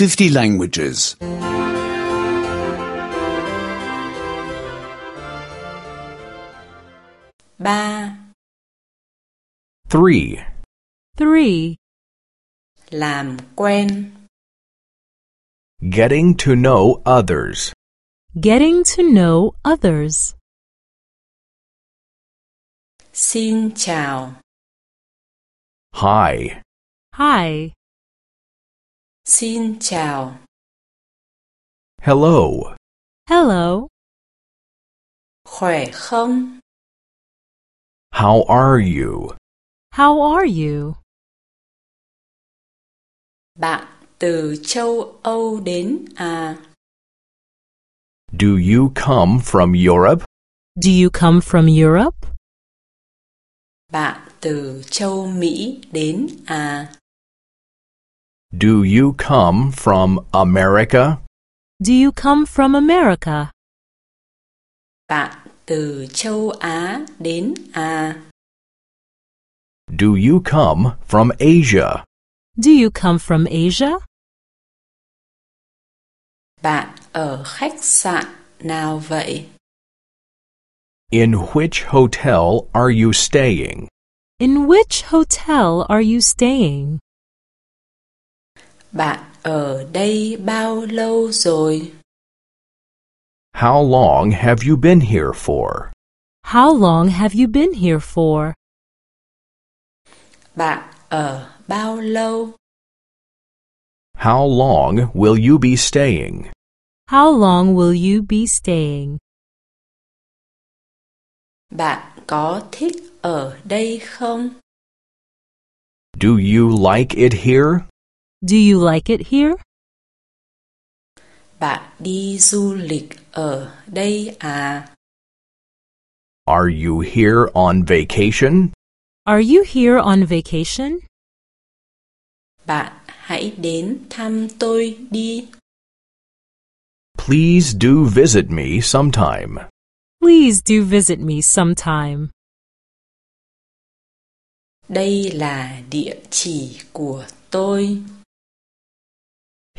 50 languages. 3. 3. 3. Làm quen. Getting to know others. Getting to know others. Xin chào. Hi. Hi. Xin chào. Hello. Hello. Khỏe không? How are you? How are you? Bạn từ châu Âu đến à? Do you come from Europe? Do you come from Europe? Bạn từ châu Mỹ đến à? Do you come from America? Do you come from America? Bạn từ châu Á đến à? Do you come from Asia? Do you come from Asia? Bạn ở khách sạn nào vậy? In which hotel are you staying? In which hotel are you staying? Bạn ở đây bao lâu rồi? How long have you been here for? How long have you been here for? Bạn ở bao lâu? How long will you be staying? How long will you be staying? Bạn có thích ở đây không? Do you like it here? Do you like it here? Bạn đi du lịch ở đây à? Are you here on vacation? Are you here on vacation? Bạn hãy đến thăm tôi đi. Please do visit me sometime. Please do visit me sometime. Đây là địa chỉ của tôi.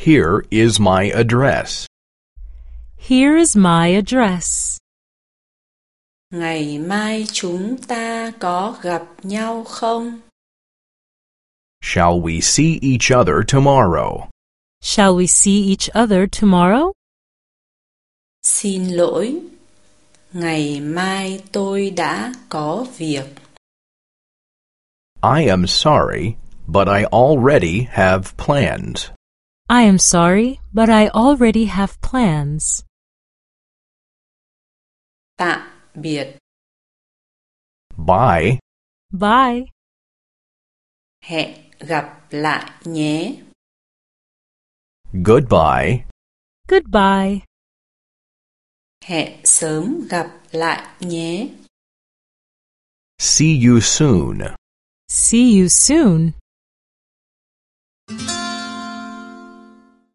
Here is my address. Here is my address. Ngày mai chúng ta có gặp nhau không? Shall we see each other tomorrow? Shall we see each other tomorrow? Xin lỗi. Ngày mai tôi đã có việc. I am sorry, but I already have plans. I am sorry, but I already have plans. Tạm biệt. Bye. Bye. Hẹn gặp lại nhé. Goodbye. Goodbye. Hẹn sớm gặp lại nhé. See you soon. See you soon.